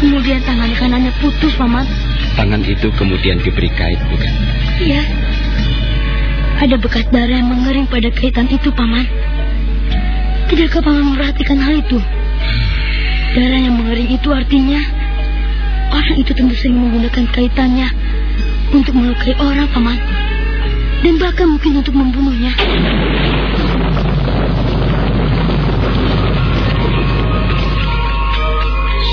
Kemudian tangan kanannya putus, Paman. Tangan itu kemudian diberi kait, bukan? Iya. Ada bekas darah yang mengering pada kaitan itu, Paman. Tidakkah Paman memperhatikan hal itu? Darah yang mengering itu artinya orang itu tentu sering menggunakan kaitannya untuk melukai orang, Paman. Dan bahkan mungkin untuk membunuhnya.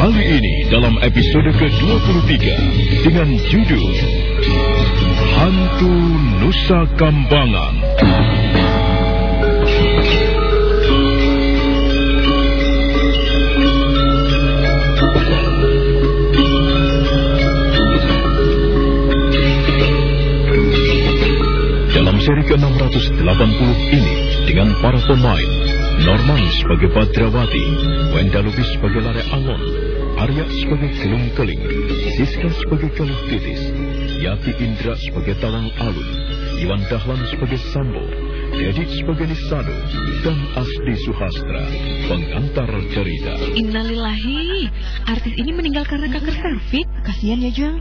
Kali ini dalam episode ke-23 dengan judul Hantu Nusa Kambangan. Dalam seri ke-680 ini dengan para pemain Norman sebagai Badrawati, Wenda Lubis sebagai Lare Angon, Arya sebagai Gelung Keling, Siska sebagai Galuh Titis, Yati Indra sebagai Tawang Alun, Iwan Dahlan sebagai Sambo, Dedit sebagai Nisado, dan Asdi Suhastra, pengantar cerita. Innalillahi, artis ini meninggal karena kanker serviks. Kasihan ya, Jeng.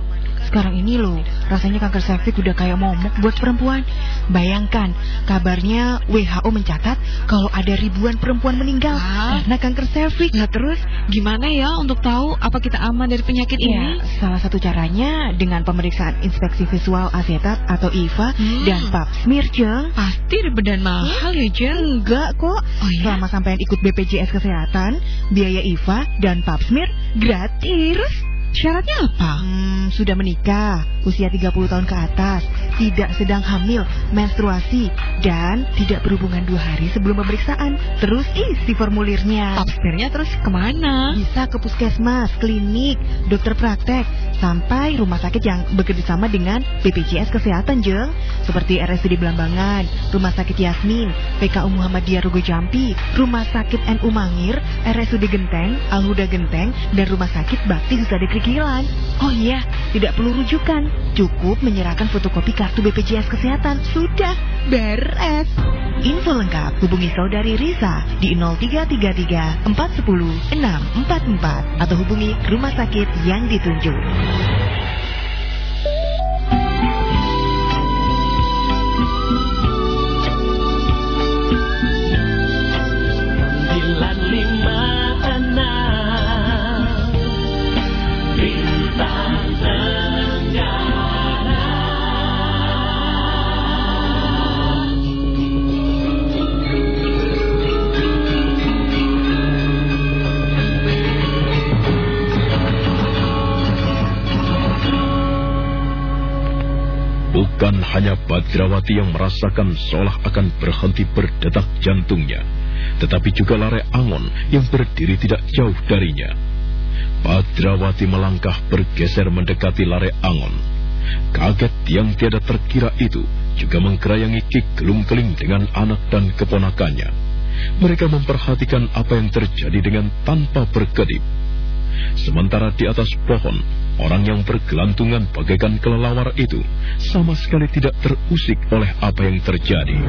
Sekarang ini loh, rasanya kanker serviks udah kayak momok buat perempuan. Bayangkan, kabarnya WHO mencatat kalau ada ribuan perempuan meninggal Ah. karena kanker serviks. Nah terus, gimana ya untuk tahu apa kita aman dari penyakit Ya, ini? salah satu caranya dengan pemeriksaan inspeksi visual asetat atau IVA Hmm. dan pap smear, Jeng. Pasti ribet dan mahal ya, Jen. Enggak kok. Oh iya? Selama sampean ikut BPJS Kesehatan, biaya IVA dan pap smear gratis. Syaratnya apa? Hmm, sudah menikah, usia 30 tahun ke atas, tidak sedang hamil, menstruasi, dan tidak berhubungan dua hari sebelum pemeriksaan. Terus isi formulirnya. Tapspernya terus ke mana? Bisa ke puskesmas, klinik, dokter praktek, sampai rumah sakit yang bekerja sama dengan BPJS Kesehatan, Jeng. Seperti RSUD Belambangan, Rumah Sakit Yasmin, PKU Muhammadiyah Rogo Jampi, Rumah Sakit NU Mangir, RSUD Genteng, Alhuda Genteng, dan Rumah Sakit Bakti Husada Oh iya, tidak perlu rujukan. Cukup menyerahkan fotokopi kartu BPJS Kesehatan. Sudah, beres. Info lengkap hubungi saudari Risa di 0333 410 644 atau hubungi rumah sakit yang ditunjuk. Bukan hanya Badrawati yang merasakan seolah akan berhenti berdetak jantungnya, tetapi juga Lare Angon yang berdiri tidak jauh darinya. Badrawati melangkah bergeser mendekati Lare Angon. Kaget yang tiada terkira itu juga mengkerayangi Ki Gelung Keling dengan anak dan keponakannya. Mereka memperhatikan apa yang terjadi dengan tanpa berkedip. Sementara di atas pohon, orang yang bergelantungan bagaikan kelelawar itu sama sekali tidak terusik oleh apa yang terjadi.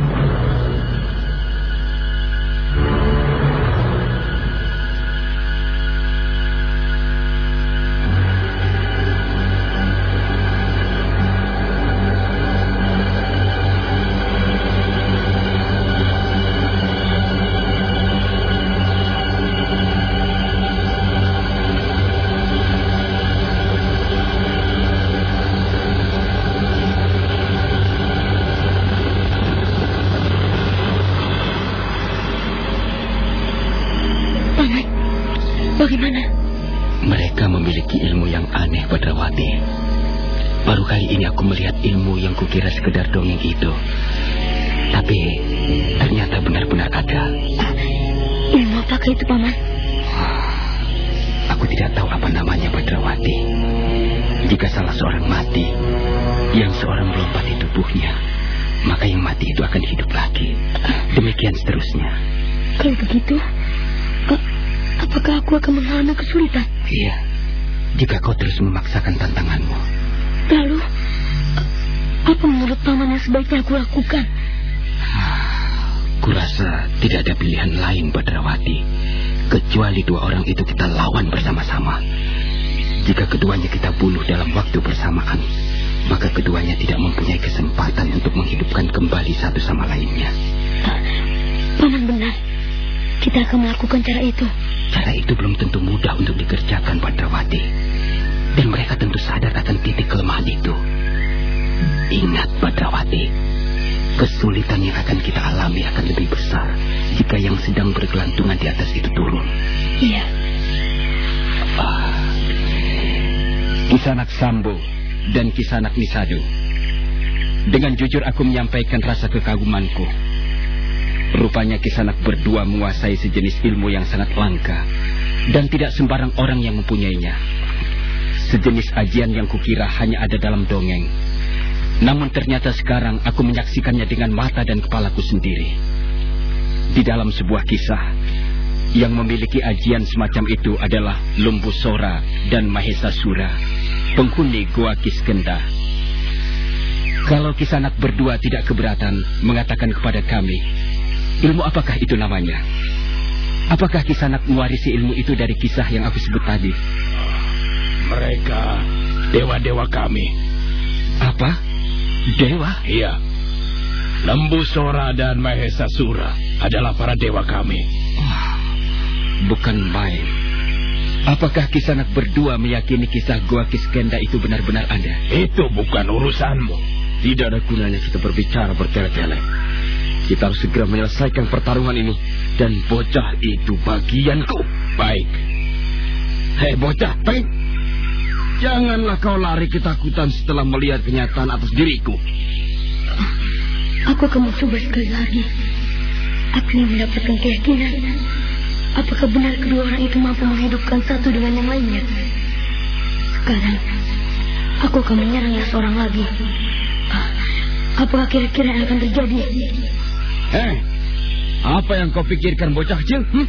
Mengalami kesulitan? Iya, jika kau terus memaksakan tantanganmu. Lalu, apa menurut Paman yang sebaiknya aku lakukan? Kurasa tidak ada pilihan lain, Badrawati. Kecuali dua orang itu kita lawan bersama-sama. Jika keduanya kita bunuh dalam waktu bersamaan, maka keduanya tidak mempunyai kesempatan untuk menghidupkan kembali satu sama lainnya. Paman benar. Kita akan melakukan cara itu. Cara itu belum tentu mudah untuk dikerjakan, Badrawati. Dan mereka tentu sadar akan titik kelemahan itu. Ingat, Badrawati. Kesulitan yang akan kita alami akan lebih besar jika yang sedang bergelantungan di atas itu turun. Iya. Kisanak Sambo dan Kisanak Nisado. Dengan jujur aku menyampaikan rasa kekagumanku. Rupanya Kisanak berdua menguasai sejenis ilmu yang sangat langka dan tidak sembarang orang yang mempunyainya. Sejenis ajian yang kukira hanya ada dalam dongeng. Namun ternyata sekarang aku menyaksikannya dengan mata dan kepalaku sendiri. Di dalam sebuah kisah, yang memiliki ajian semacam itu adalah Lumbusora dan Mahesa Sura, penghuni Goa Kiskenda. Kalau kisanak berdua tidak keberatan mengatakan kepada kami, ilmu apakah itu namanya? Apakah kisanak mewarisi ilmu itu dari kisah yang aku sebut tadi? Mereka dewa-dewa kami. Apa? Dewa? Iya. Lembu Sora dan Mahesa Sura adalah para dewa kami. Bukan main. Apakah kisanak berdua meyakini kisah Goa Kiskenda itu benar-benar ada? Itu bukan urusanmu. Tidak ada gunanya kita berbicara bertele-tele. Kita harus segera menyelesaikan pertarungan ini. Dan bocah itu bagianku. Baik. Hei bocah, Peng. Janganlah kau lari ketakutan setelah melihat kenyataan atas diriku. Aku akan mencoba sekali lagi. Aku ingin mendapatkan keyakinan. Apakah benar kedua orang itu mampu menghidupkan satu dengan yang lainnya? Sekarang, aku akan menyerang yang seorang lagi. Ah, Apakah kira-kira yang akan terjadi? Hei, apa yang kau pikirkan bocah kecil? Hmm?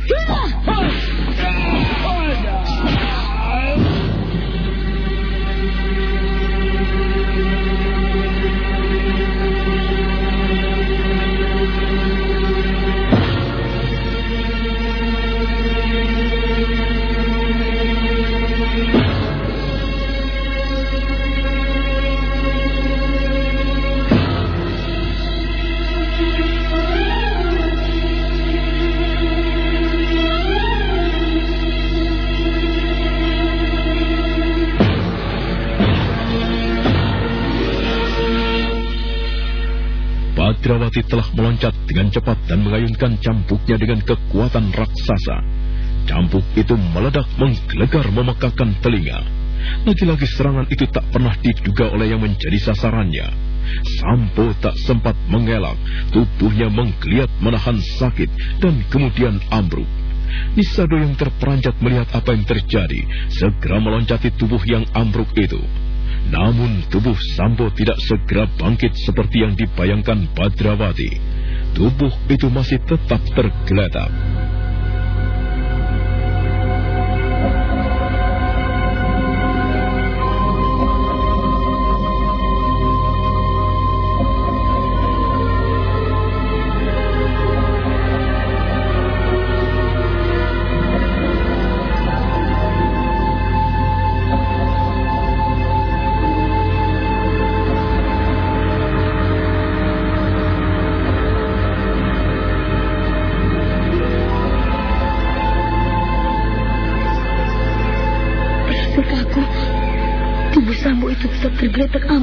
Badrawati telah meloncat dengan cepat dan mengayunkan campuknya dengan kekuatan raksasa. Campuk itu meledak menggelegar memekakan telinga. Lagi-lagi serangan itu tak pernah diduga oleh yang menjadi sasarannya. Sampo tak sempat mengelak, tubuhnya menggeliat menahan sakit dan kemudian ambruk. Nisado yang terperanjat melihat apa yang terjadi, segera meloncati tubuh yang ambruk itu. Namun tubuh Sambo tidak segera bangkit seperti yang dibayangkan Badrawati. Tubuh itu masih tetap tergeletak.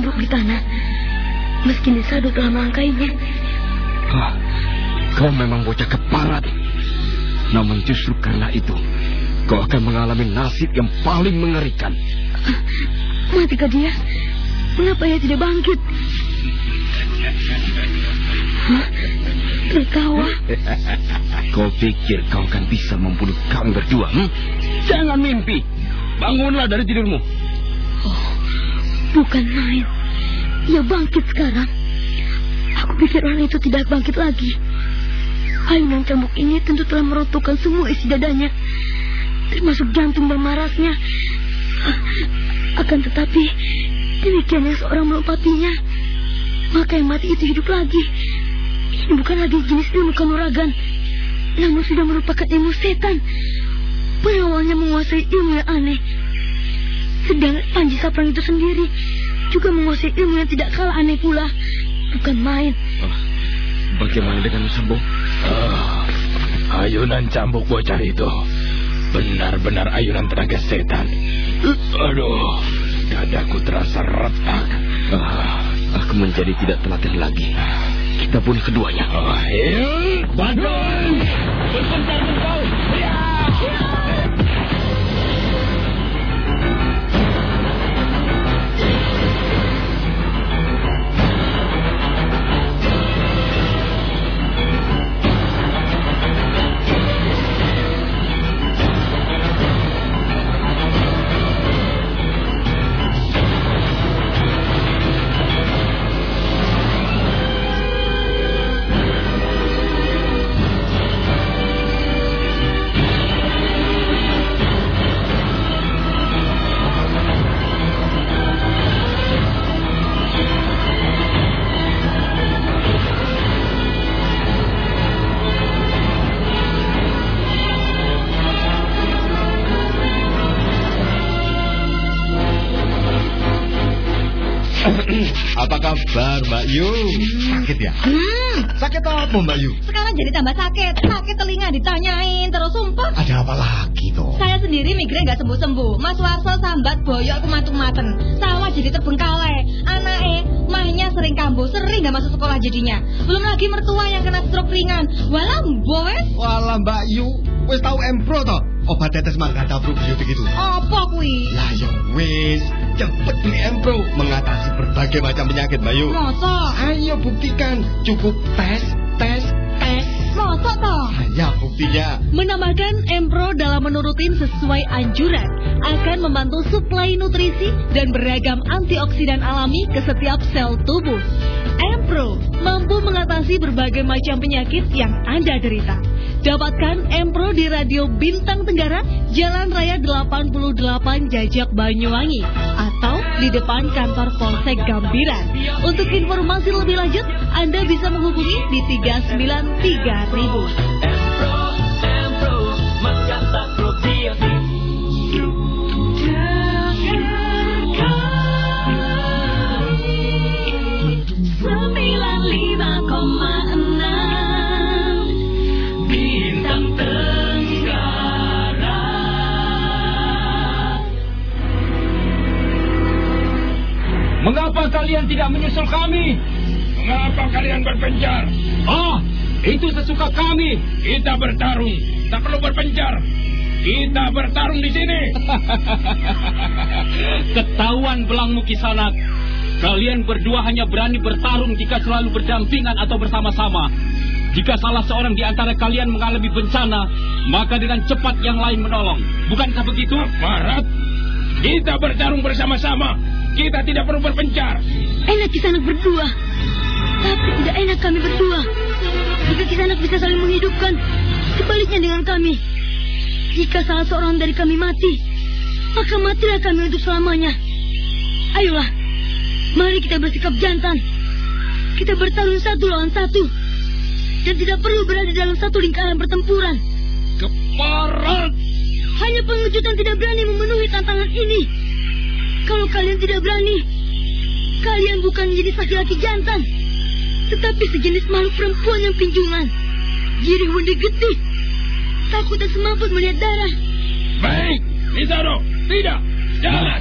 Ambruk di tanah. Meski Nisado telah melangkainya. Ah, kau memang bocah keparat. Namun justru karena itu, kau akan mengalami nasib yang paling mengerikan. Matikah dia? Mengapa ia tidak bangkit? Hah? Tertawa? kau pikir kau akan bisa membunuh kami berdua? Hmm? Jangan mimpi. Bangunlah dari tidurmu. Oh, bukan main. Ia bangkit sekarang. Aku pikir orang itu tidak bangkit lagi. Ayunan cambuk ini tentu telah meruntuhkan semua isi dadanya. Termasuk jantung dan marasnya. Akan tetapi, demikiannya seorang melompatinya. Maka yang mati itu hidup lagi. Ini bukan lagi jenis ilmu kanuragan. Namun sudah merupakan ilmu setan. Pengawalnya menguasai ilmu yang aneh. Sedang Panji Saprang itu sendiri juga menguasai ilmu yang tidak kalah aneh pula. Bukan main. Oh, bagaimana dengan Sambo? Oh, ayunan cambuk bocah itu benar-benar ayunan tenaga setan. Aduh, dadaku terasa retak. Ah, aku menjadi tidak telaten lagi. Kita bunuh keduanya. Oh, ya. Badai! Berpencar Sakit ya? Hmm, Sakit apa Mbak Yu? sekarang jadi tambah sakit. Sakit telinga ditanyain terus sumpah. Ada apa lagi toh? Saya sendiri migrain nggak sembuh-sembuh. Mas Warso sambat boyok kematung-maten. Sama jadi terbengkalai. Anake, mahnya sering kambuh, sering nggak masuk sekolah jadinya. Belum lagi mertua yang kena stroke ringan. Walah, boes. Walah Mbak Yu, wis tahu Empro toh? Obat tetes mangga probiotik itu. Apa kui? Lah ya wis, cepet beli Empro mengatasi berbagai macam penyakit Mbak Yu. Masa? Ayo buktikan, cukup tes, tes, tes. Masa toh? Hanya buktinya. Menambahkan Empro dalam menurutin sesuai anjuran akan membantu suplai nutrisi dan beragam antioksidan alami ke setiap sel tubuh. Empro mampu mengatasi berbagai macam penyakit yang Anda derita. Dapatkan Empro di Radio Bintang Tenggara, Jalan Raya 88 Jajak Banyuwangi di depan kantor Polsek Gambiran. Untuk informasi lebih lanjut, Anda bisa menghubungi di 393.000. kalian tidak menyusul kami? Mengapa kalian berpencar? Ah, itu sesuka kami. Kita bertarung, tak perlu berpencar. Kita bertarung di sini. Ketahuan belangmu kisanak. Kalian berdua hanya berani bertarung jika selalu berdampingan atau bersama-sama. Jika salah seorang di antara kalian mengalami bencana, maka dengan cepat yang lain menolong. Bukankah begitu? Marat, kita bertarung bersama-sama. Kita tidak perlu berpencar. Enak kisanak berdua. Tapi tidak enak kami berdua. Jika kisanak bisa saling menghidupkan, sebaliknya dengan kami. Jika salah seorang dari kami mati, maka matilah kami untuk selamanya. Ayolah, mari kita bersikap jantan. Kita bertarung satu lawan satu. Dan tidak perlu berada dalam satu lingkaran pertempuran. Keparat! Hanya pengejutan tidak berani memenuhi tantangan ini. Kalau kalian tidak berani, kalian bukan menjadi laki-laki jantan, tetapi sejenis makhluk perempuan yang pinjungan. Jirih wendi getih, takut dan semaput melihat darah. Baik, Lizaro. Tidak, jangan.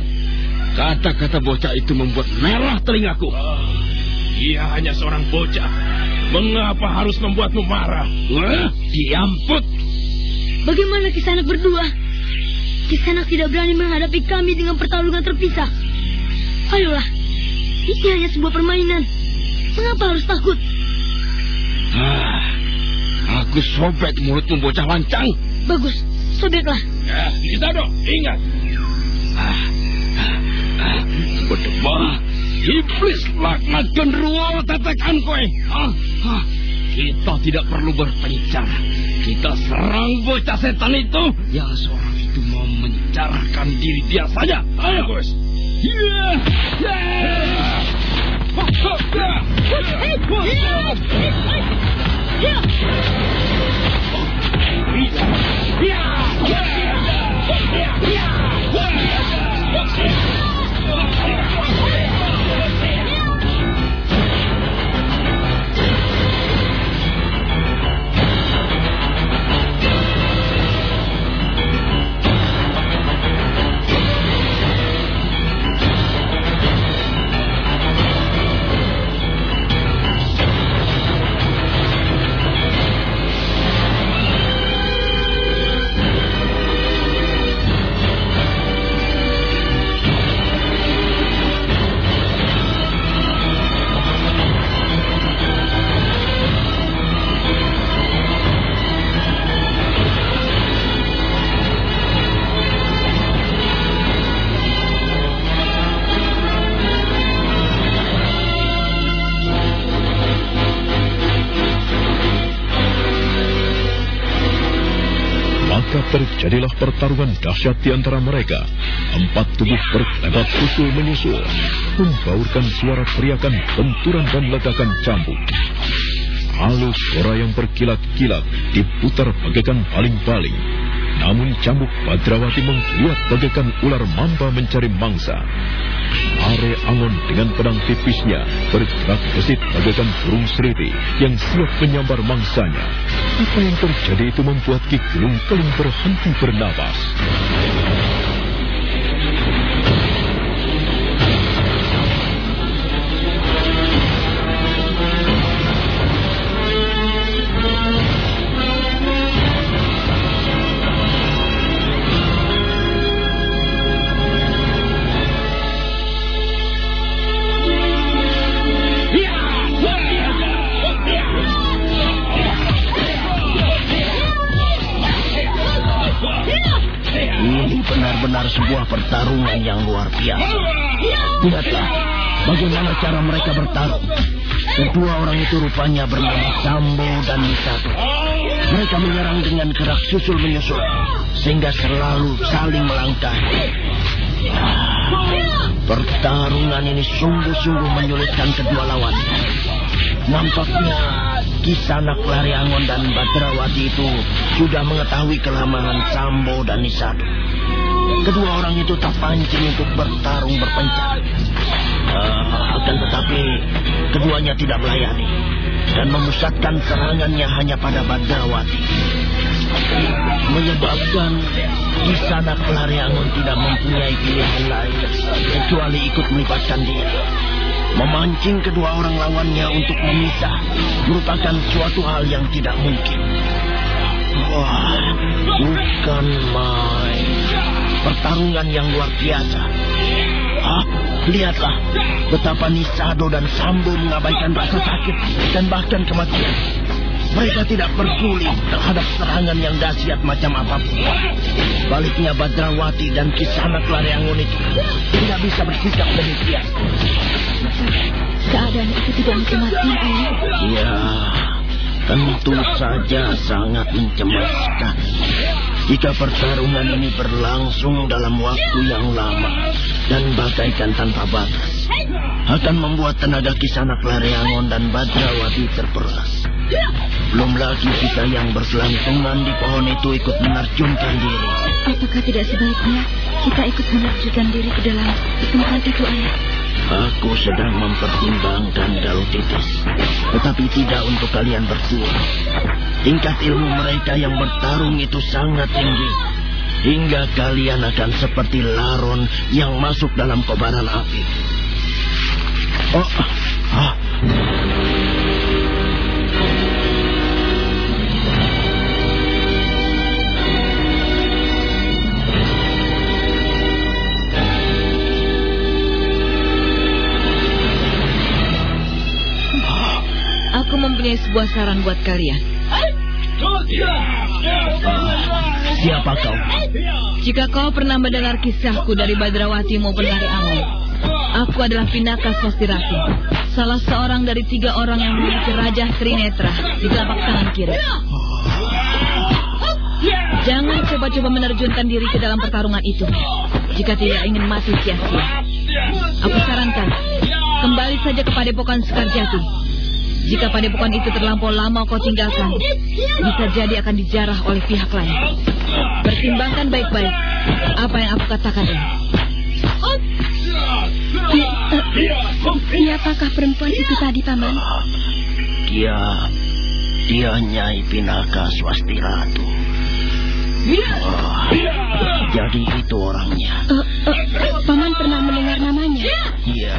Kata-kata bocah itu membuat merah telingaku. Ia hanya seorang bocah. Mengapa harus membuatmu marah? Wah, diamput. Bagaimana kisah anak berdua? Kisanak tidak berani menghadapi kami dengan pertarungan terpisah. Ayolah, ini hanya sebuah permainan. Mengapa harus takut? Ah, aku sobek mulutmu bocah lancang. Bagus, sobeklah. Ya, kita dong, ingat. Ah, ah, ah, berdebah. Iblis laknat genderuwo tetekan kowe. Ah, ah. Kita tidak perlu berpencar. Kita serang bocah setan itu yang seorang itu mau mencarahkan diri dia saja. Ayo, bos. Yeah. Yeah. Terjadilah pertarungan dahsyat di antara mereka. Empat tubuh berkelebat susul menyusul, membaurkan suara teriakan, benturan dan ledakan cambuk. Halus suara yang berkilat-kilat diputar bagaikan baling-baling. Namun cambuk Badrawati menggeliat bagaikan ular mamba mencari mangsa. Are Angon dengan pedang tipisnya bergerak gesit bagaikan burung seriti yang siap menyambar mangsanya. Apa yang terjadi itu membuat Ki Gelung Keling berhenti bernapas. Benar-benar sebuah pertarungan yang luar biasa. Lihatlah bagaimana cara mereka bertarung. Kedua orang itu rupanya bernama Sambo dan Misato. Mereka menyerang dengan gerak susul menyusul, sehingga selalu saling melangkah. Pertarungan ini sungguh-sungguh menyulitkan kedua lawan. Nampaknya Kisanak Lari Angon dan Badrawati itu sudah mengetahui kelemahan Sambo dan Nisado. Kedua orang itu tak pancing untuk bertarung berpencar. Uh, akan tetapi keduanya tidak melayani dan memusatkan serangannya hanya pada Badrawati. Menyebabkan Kisanak Lari Angon tidak mempunyai pilihan lain kecuali ikut melibatkan dia. Memancing kedua orang lawannya untuk memisah merupakan suatu hal yang tidak mungkin. Wah, bukan main. Pertarungan yang luar biasa. Ah, lihatlah betapa Nisado dan Sambo mengabaikan rasa sakit dan bahkan kematian. Mereka tidak peduli terhadap serangan yang dahsyat macam apa pun. Baliknya Badrawati dan Kisanak Lariangun itu tidak bisa bersikap demikian. Keadaan itu tidak mencemaskan, Ayah. Ya, tentu saja sangat mencemaskan. Jika pertarungan ini berlangsung dalam waktu yang lama dan bagaikan tanpa batas, akan membuat tenaga Kisanak Lariangon dan Badrawati terperas. Belum lagi kita yang bergelantungan di pohon itu ikut menerjunkan diri. Apakah tidak sebaiknya kita ikut menerjunkan diri ke dalam tempat itu, Ayah? Aku sedang mempertimbangkan Galutitis, tetapi tidak untuk kalian berdua. Tingkat ilmu mereka yang bertarung itu sangat tinggi. Hingga kalian akan seperti laron yang masuk dalam kobaran api. Oh, mempunyai sebuah saran buat kalian. Siapa kau? Jika kau pernah mendengar kisahku dari Badrawati maupun dari Angon, aku adalah Pinaka Swastirati, salah seorang dari tiga orang yang memiliki Raja Trinetra di telapak tangan kiri. Jangan coba-coba menerjunkan diri ke dalam pertarungan itu, jika tidak ingin mati sia-sia. Aku sarankan, kembali saja ke Padepokan Sekarjati. Jika padepokan itu terlampau lama kau tinggalkan, bisa jadi akan dijarah oleh pihak lain. Pertimbangkan baik-baik apa yang aku katakan ini. Siapakah perempuan itu tadi, Paman? Dia, dia Nyai Pinaka Swasti Ratu. Oh, jadi itu orangnya. Uh, uh, Paman pernah mendengar namanya? Iya.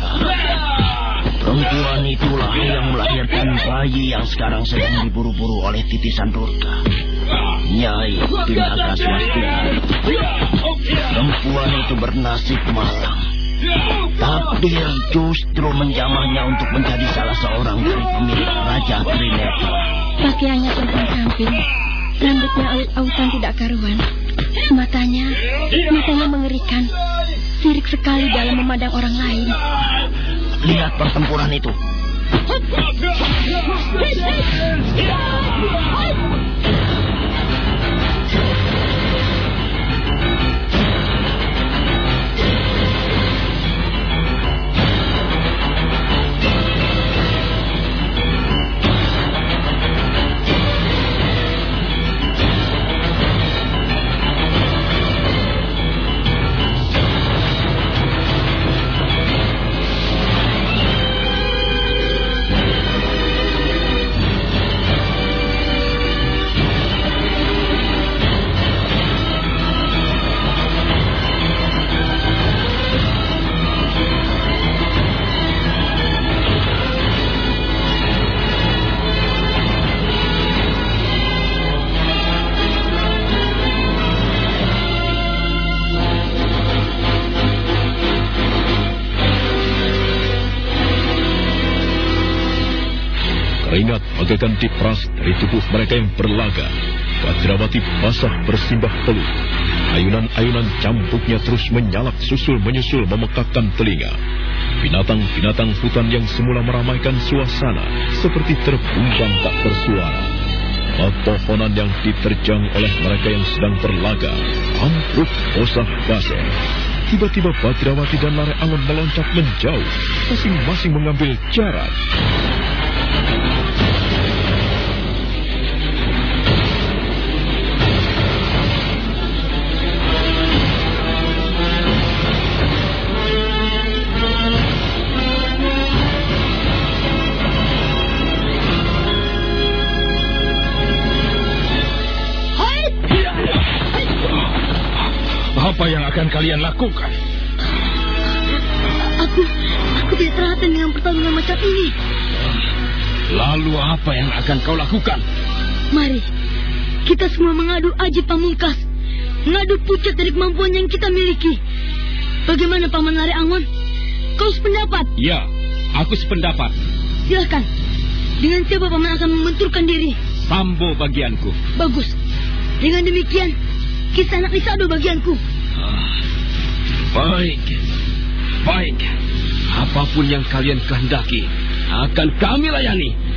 Perempuan itulah yang melahirkan bayi yang sekarang sedang diburu-buru oleh titisan Durga. Nyai Pinaka Swastika. Perempuan itu bernasib malang. Takdir justru menjamahnya untuk menjadi salah seorang dari pemilik Raja Trinetra. Pakaiannya terbang samping, rambutnya aut-autan tidak karuan, matanya, matanya mengerikan, sirik sekali dalam memandang orang lain. Lihat pertempuran itu. Bagaikan dipras dari tubuh mereka yang berlaga. Badrawati basah bersimbah peluh. Ayunan-ayunan cambuknya terus menyalak susul menyusul memekakkan telinga. Binatang-binatang hutan yang semula meramaikan suasana seperti terbumbang tak bersuara. Pepohonan yang diterjang oleh mereka yang sedang berlaga ambruk bosah basah. Tiba-tiba Badrawati dan Lare Angon meloncat menjauh, masing-masing mengambil jarak. Apa yang akan kalian lakukan? Aku, aku tidak terhati dengan pertarungan macam ini. Lalu apa yang akan kau lakukan? Mari, kita semua mengadu aji pamungkas. Mengadu pucat dari kemampuan yang kita miliki. Bagaimana Paman Lare Angon? Kau sependapat? Ya, aku sependapat. Silahkan. Dengan siapa Paman akan membenturkan diri? Sambo bagianku. Bagus. Dengan demikian, kisah anak Isado bagianku. Baik. Baik. Apa pun yang kalian kehendaki, akan kami layani.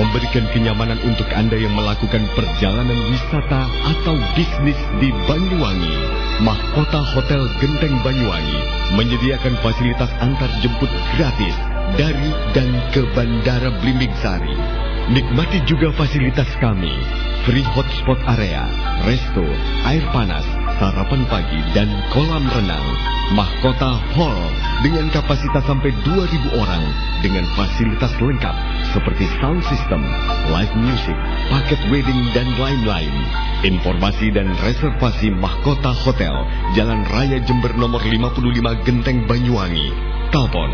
Memberikan kenyamanan untuk Anda yang melakukan perjalanan wisata atau bisnis di Banyuwangi. Mahkota Hotel Genteng Banyuwangi menyediakan fasilitas antar jemput gratis dari dan ke Bandara Blimbing Sari. Nikmati juga fasilitas kami, free hotspot area, resto, air panas, sarapan pagi, dan kolam renang. Mahkota Hall dengan kapasitas sampai 2.000 orang dengan fasilitas lengkap seperti sound system, live music, paket wedding, dan lain-lain. Informasi dan reservasi Mahkota Hotel, Jalan Raya Jember nomor 55 Genteng Banyuwangi. Telepon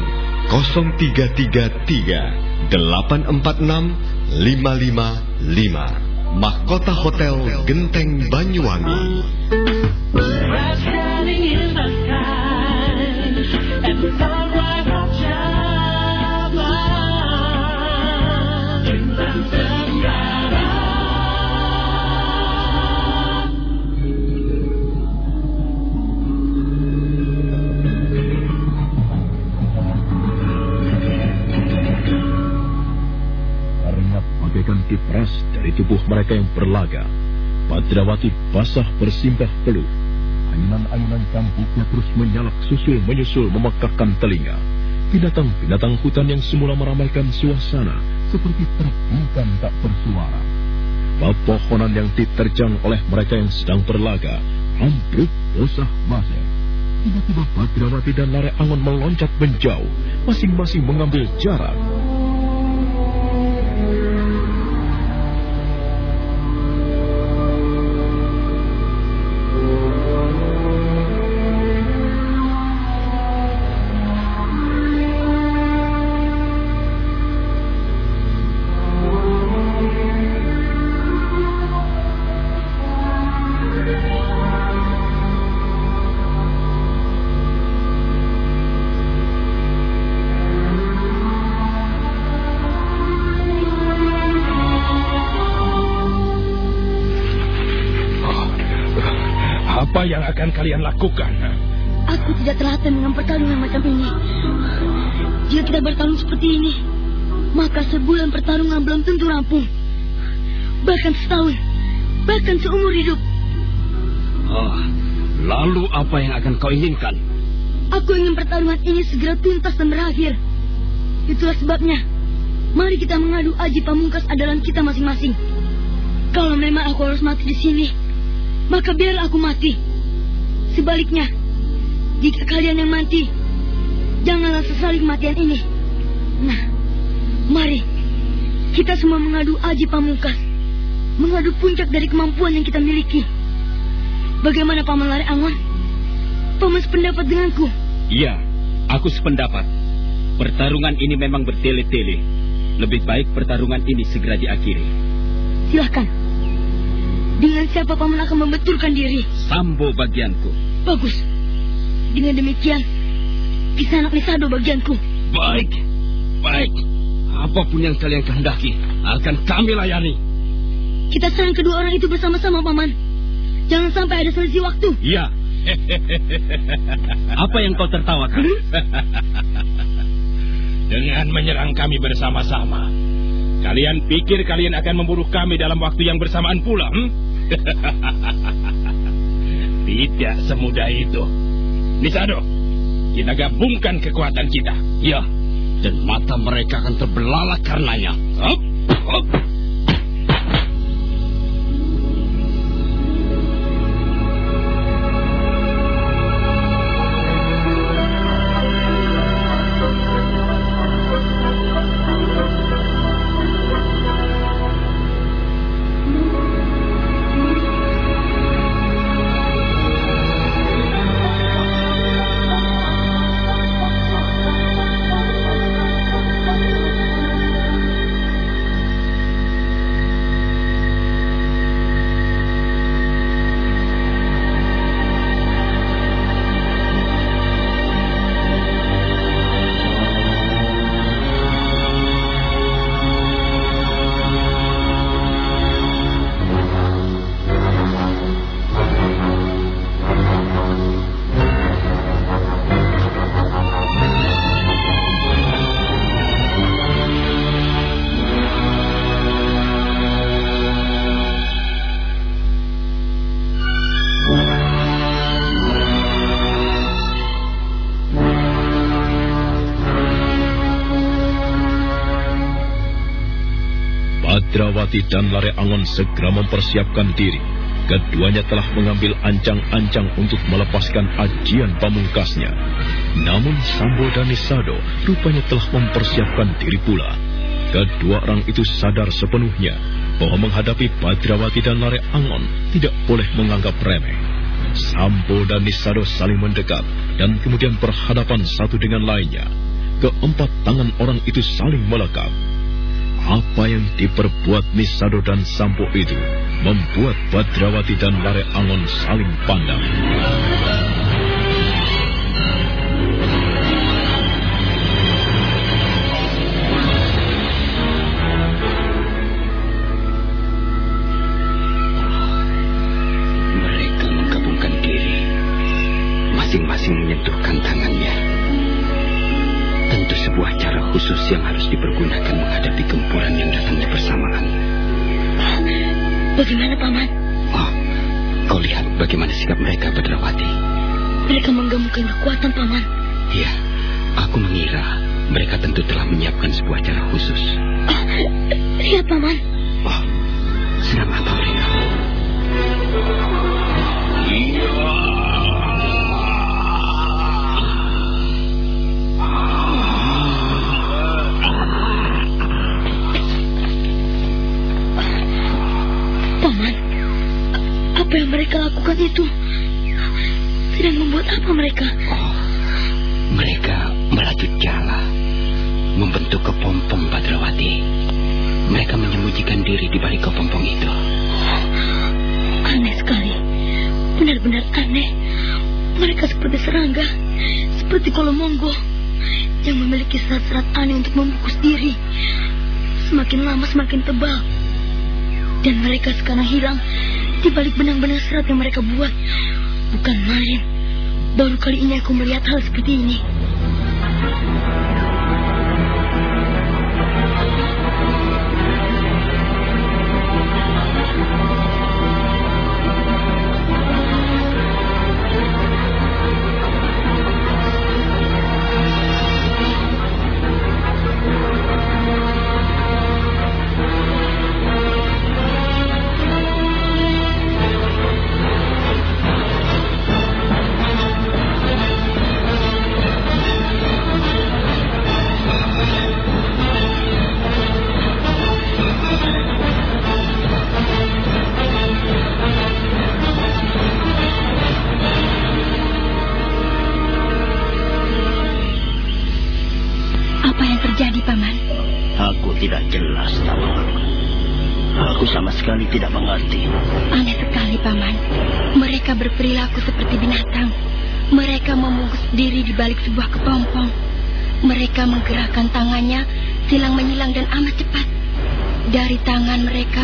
0333 846 555. Mahkota Hotel Genteng Banyuwangi. Dari tubuh mereka yang berlaga. Padrawati basah bersimbah peluh. Ayunan-ayunan cambuknya terus menyalak susul menyusul memekakkan telinga. Binatang-binatang hutan yang semula meramaikan suasana seperti terbungkam tak bersuara. Pepohonan yang diterjang oleh mereka yang sedang berlaga ambruk bosah basah. Tiba-tiba Badrawati dan Lare Angon meloncat menjauh, masing-masing mengambil jarak. Kalian lakukan? Aku tidak telaten dengan pertarungan macam ini. Jika kita bertarung seperti ini, maka sebulan pertarungan belum tentu rampung. Bahkan setahun, bahkan seumur hidup. Oh, lalu apa yang akan kau inginkan? Aku ingin pertarungan ini segera tuntas dan berakhir. Itulah sebabnya, mari kita mengadu aji pamungkas adalan kita masing-masing. Kalau memang aku harus mati di sini, maka biar aku mati. Sebaliknya, jika kalian yang mati, janganlah sesali kematian ini. Nah, mari kita semua mengadu aji pamungkas, mengadu puncak dari kemampuan yang kita miliki. Bagaimana Paman Lare Angon? Paman sependapat denganku. Iya, aku sependapat. Pertarungan ini memang bertele-tele. Lebih baik pertarungan ini segera diakhiri. Silahkan. Dengan siapa Paman akan membetulkan diri? Sambo bagianku. Bagus. Dengan demikian, Kisanak Nisado bagianku. Baik, baik. Apa pun yang kalian kehendaki, akan kami layani. Kita serang kedua orang itu bersama-sama, Paman. Jangan sampai ada selisih waktu. Iya. Apa yang kau tertawakan? Dengan menyerang kami bersama-sama. Kalian pikir kalian akan memburu kami dalam waktu yang bersamaan pula, hmm? Tidak semudah itu. Nisado, kita gabungkan kekuatan kita. Ya, dan mata mereka akan terbelalak karenanya. Hop, hop. Dan Lare Angon segera mempersiapkan diri. keduanya telah mengambil ancang-ancang untuk melepaskan ajian pamungkasnya. Namun Sambo dan Nisado rupanya telah mempersiapkan diri pula. Kedua orang itu sadar sepenuhnya bahwa menghadapi Badrawati dan Lare Angon tidak boleh menganggap remeh. Sambo dan Nisado saling mendekat dan kemudian berhadapan satu dengan lainnya. Keempat tangan orang itu saling melekat. Apa yang diperbuat Nisado dan Sampo itu membuat Badrawati dan Lare Angon saling pandang. Mereka menggabungkan diri. Masing-masing menyentuhkan tangannya. Sebuah cara khusus yang harus dipergunakan menghadapi gempuran yang datangnya bersamaan. Bagaimana, Paman? Oh, kau lihat bagaimana sikap mereka, Badrawati. Mereka menggabungkan kekuatan, Paman. Iya, aku mengira mereka tentu telah menyiapkan sebuah cara khusus. Lihat, Paman. Oh, sedang apa mereka? Paman, apa yang mereka lakukan itu? Sedang membuat apa mereka? Mereka merajut jala, membentuk kepompong Badrawati. Mereka menyembunyikan diri di balik kepompong itu. Aneh sekali. Benar-benar aneh. Mereka seperti serangga, seperti kolomonggo yang memiliki serat-serat aneh untuk membungkus diri. Semakin lama semakin tebal. Dan mereka sekarang hilang di balik benang-benang serat yang mereka buat. Bukan main. Baru kali ini aku melihat hal seperti ini. Tidak jelas, Tawang. Aku sama sekali tidak mengerti. Aneh sekali, Paman. Mereka berperilaku seperti binatang. Mereka membungkus diri di balik sebuah kepompong. Mereka menggerakkan tangannya silang menyilang dan amat cepat. Dari tangan mereka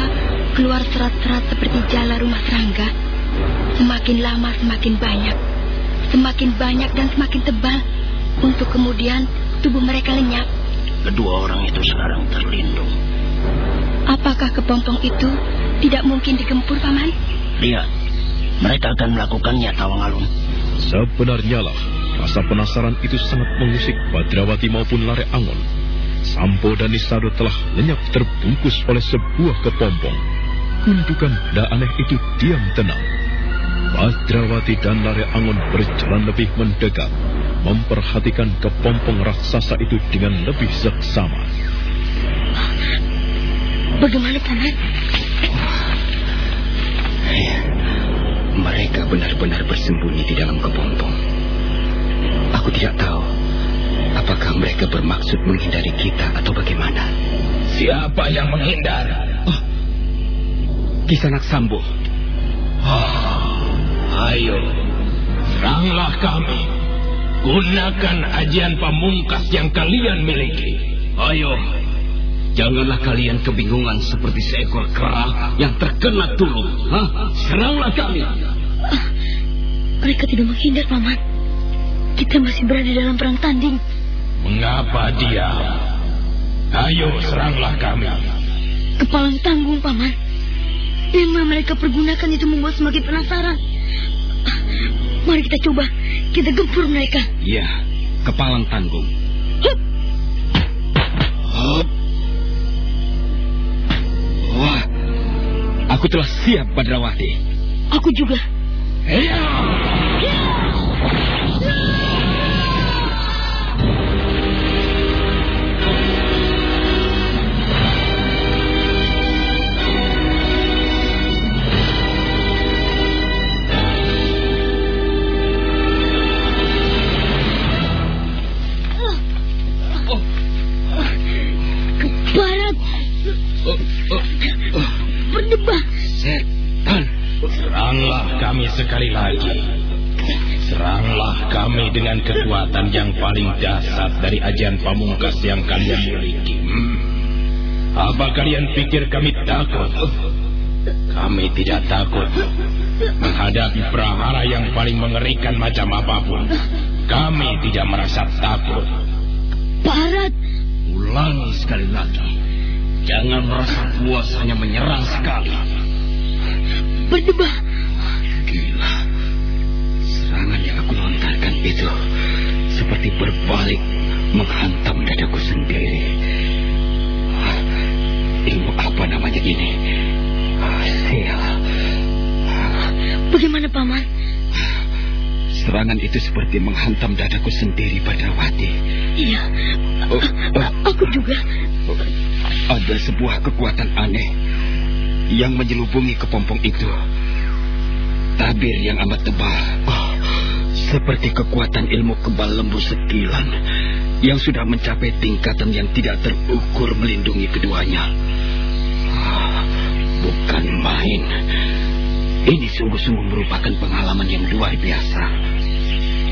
keluar serat-serat seperti jala rumah serangga. Semakin lama semakin banyak. Semakin banyak dan semakin tebal. Untuk kemudian tubuh mereka lenyap. Kedua orang itu sekarang terlindung. Apakah kepompong itu tidak mungkin digempur, Paman? Lihat, mereka akan melakukannya, Tawang Alun. Sebenarnya lah, rasa penasaran itu sangat mengusik Badrawati maupun Lare Angon. Sampo dan Nisado telah lenyap terbungkus oleh sebuah kepompong. Gundukan benda aneh itu diam tenang. Badrawati dan Lare Angon berjalan lebih mendekat, memperhatikan kepompong raksasa itu dengan lebih seksama. Bagaimana, Paman? Mereka benar-benar bersembunyi di dalam kepompong. Aku tidak tahu apakah mereka bermaksud menghindari kita atau bagaimana. Siapa yang menghindar? Kisanak Sambo. Ayo, seranglah kami. Gunakan ajian pamungkas yang kalian miliki. Ayo, janganlah kalian kebingungan seperti seekor kera yang terkena tulung. Hah? Seranglah kami. Mereka tidak menghindar, Paman. Kita masih berada dalam perang tanding. Mengapa diam? Ayo, seranglah kami. Kepalang tanggung, Paman. Ilmu yang mereka pergunakan itu membuat semakin penasaran. Ah, Mari kita coba. Kita gempur mereka. Ya, kepalang tanggung. Hup! Hup. Wah, aku telah siap, Badrawati. Aku juga. Iya. Pamungkas yang kalian miliki. Hmm. Apa kalian pikir kami takut? Kami tidak takut menghadapi prahara yang paling mengerikan macam apa pun. Kami tidak merasa takut. Barat. Ulangi sekali lagi. Jangan merasa puas hanya menyerang sekali. Berdebah. Gila. Serangan yang aku lontarkan itu seperti berbalik menghantam dadaku sendiri. Ilmu apa namanya ini? Sial. Bagaimana paman? Serangan itu seperti menghantam dadaku sendiri, Badrawati. Iya. Oh, oh, Aku juga. ada sebuah kekuatan aneh yang menyelubungi kepompong itu. Tabir yang amat tebal. Oh, seperti kekuatan ilmu kebal lembu sekilan yang sudah mencapai tingkatan yang tidak terukur melindungi keduanya. Ah, Bukan main. Ini sungguh-sungguh merupakan pengalaman yang luar biasa.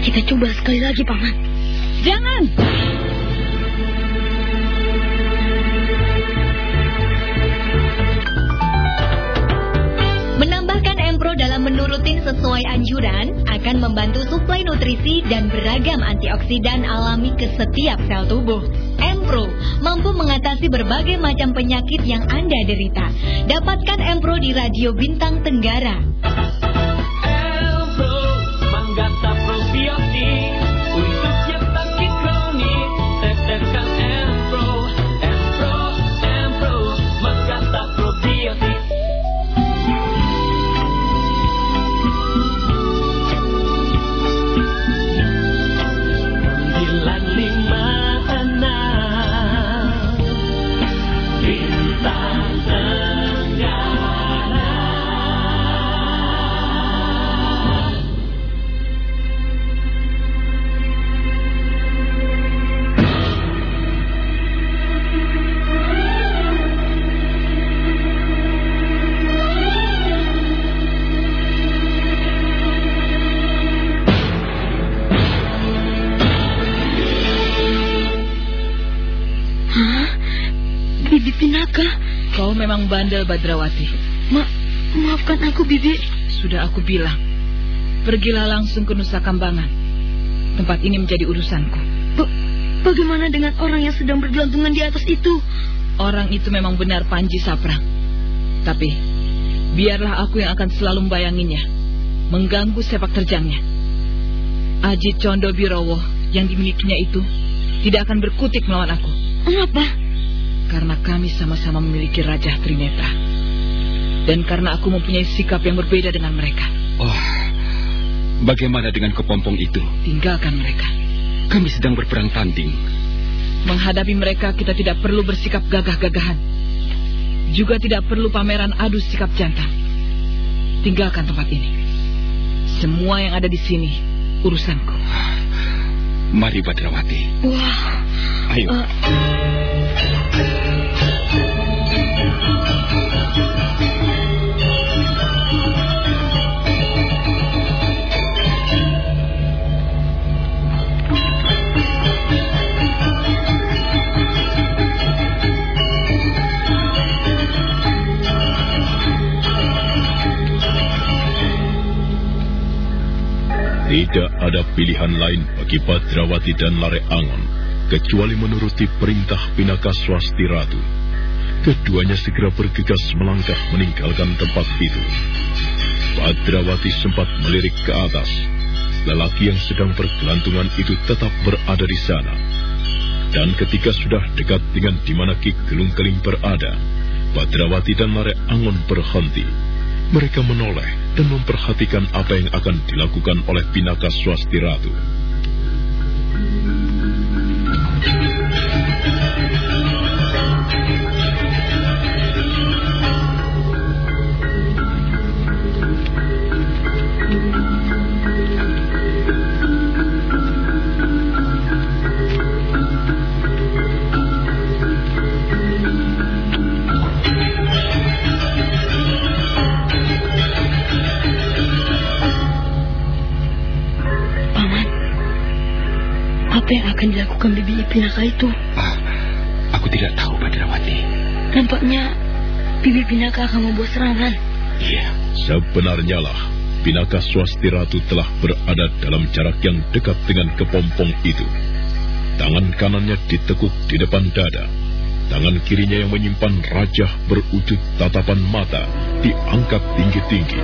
Kita coba sekali lagi, paman. Jangan! Empro dalam menu rutin sesuai anjuran akan membantu suplai nutrisi dan beragam antioksidan alami ke setiap sel tubuh. Empro mampu mengatasi berbagai macam penyakit yang Anda derita. Dapatkan Empro di Radio Bintang Tenggara. Badrawati. Ma maafkan aku, Bibi. Sudah aku bilang. Pergilah langsung ke Nusa Kambangan. Tempat ini menjadi urusanku. Ba- bagaimana dengan orang yang sedang bergelantungan di atas itu? Orang itu memang benar Panji Saprang. Tapi, biarlah aku yang akan selalu membayanginya. Mengganggu sepak terjangnya. Ajit Condo Birowo yang dimilikinya itu tidak akan berkutik melawan aku. Mengapa? Karena kami sama-sama memiliki Raja Trinetra. Dan karena aku mempunyai sikap yang berbeda dengan mereka. Oh, bagaimana dengan kepompong itu? Tinggalkan mereka. Kami sedang berperang tanding. Menghadapi mereka kita tidak perlu bersikap gagah-gagahan. Juga tidak perlu pameran adu sikap jantan. Tinggalkan tempat ini. Semua yang ada di sini urusanku. Mari Badrawati. Wah. Ayo. eh, Tidak ada pilihan lain bagi Badrawati dan Lare Angon kecuali menuruti perintah Pinaka Swasti Ratu. Keduanya segera bergegas melangkah meninggalkan tempat itu. Badrawati sempat melirik ke atas. Lelaki yang sedang bergelantungan itu tetap berada di sana. Dan ketika sudah dekat dengan di mana Ki Gelung Keling berada, Badrawati dan Lare Angon berhenti. Mereka menoleh dan memperhatikan apa yang akan dilakukan oleh Pinaka Swasti Ratu. Pinaka itu? Ah, aku tidak tahu, Badrawati. Nampaknya Bibi Pinaka akan membuat serangan. Iya. Sebenarnya lah, Pinaka Swasti Ratu telah berada dalam jarak yang dekat dengan kepompong itu. Tangan kanannya ditekuk di depan dada. Tangan kirinya yang menyimpan rajah berwujud tatapan mata diangkat tinggi-tinggi.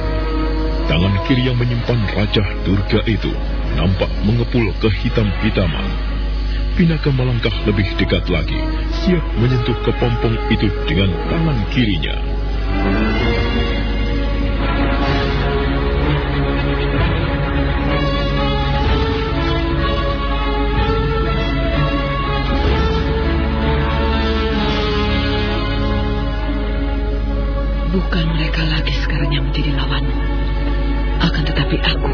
Tangan kiri yang menyimpan rajah Durga itu nampak mengepul kehitam-hitaman. Pinaka melangkah lebih dekat lagi, siap menyentuh kepompong itu dengan tangan kirinya. Bukan mereka lagi sekarang yang menjadi lawanmu. Akan tetapi aku.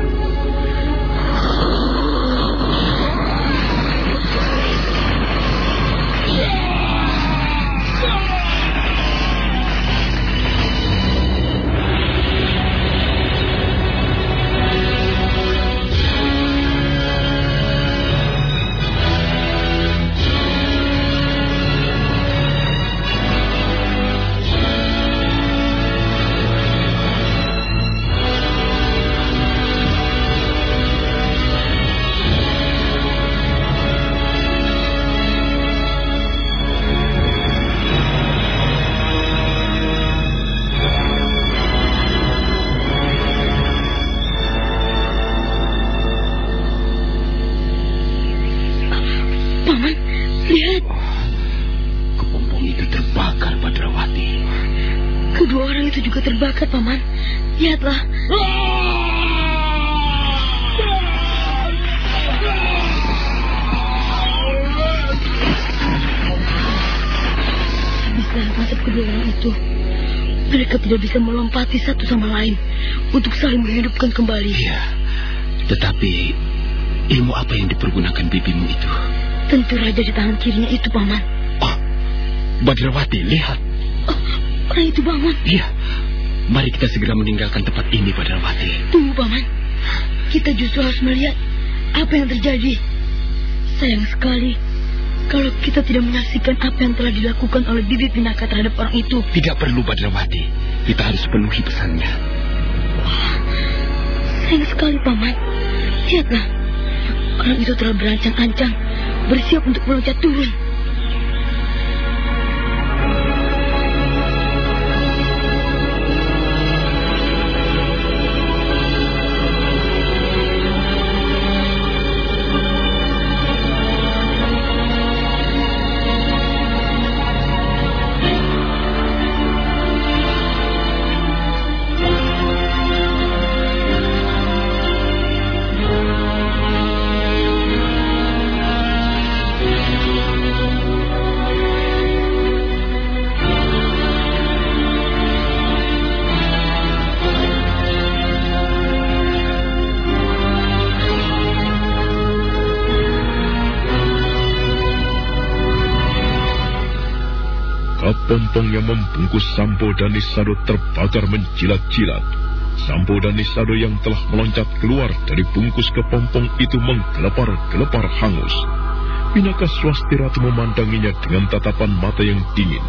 Tidak bisa melompati satu sama lain untuk saling menghidupkan kembali. Iya. Tetapi ilmu apa yang dipergunakan bibimu itu? Tentu raja di tangan kirinya itu, Paman. Badrawati, lihat. Orang itu bangun. Iya. Mari kita segera meninggalkan tempat ini, Badrawati. Tunggu, Paman. Kita justru harus melihat apa yang terjadi. Sayang sekali kalau kita tidak menyaksikan apa yang telah dilakukan oleh Bibi Pinaka terhadap orang itu. Tidak perlu, Badrawati. Kita harus penuhi pesannya. Sayang sekali, Paman. Lihatlah. Orang itu telah berancang-ancang, bersiap untuk meloncat turun. Yang membungkus Sampo dan Nisado terbakar menjilat-jilat. Sampo dan Nisado yang telah meloncat keluar dari bungkus kepompong itu menggelepar-gelepar hangus. Pinaka Swasti Ratu memandanginya dengan tatapan mata yang dingin.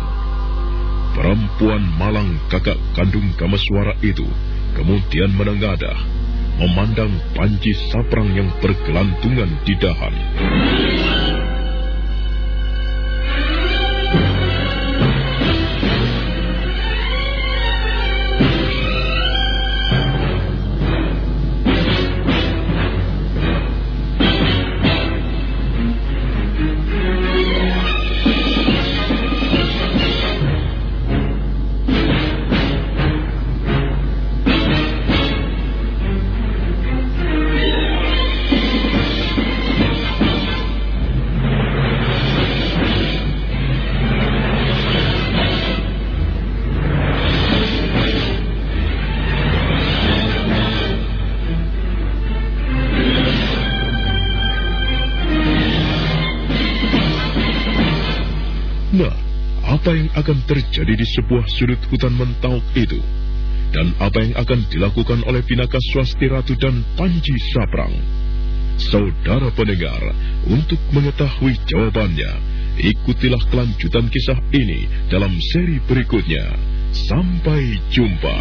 Perempuan malang kakak kandung Kamaswara itu kemudian menengadah, memandang panci saprang yang bergelantungan di dahan. Terjadi di sebuah sudut hutan mentauk itu? Dan apa yang akan dilakukan oleh Pinaka Swasti Ratu dan Panji Saprang? Saudara pendengar, untuk mengetahui jawabannya, ikutilah kelanjutan kisah ini dalam seri berikutnya. Sampai jumpa.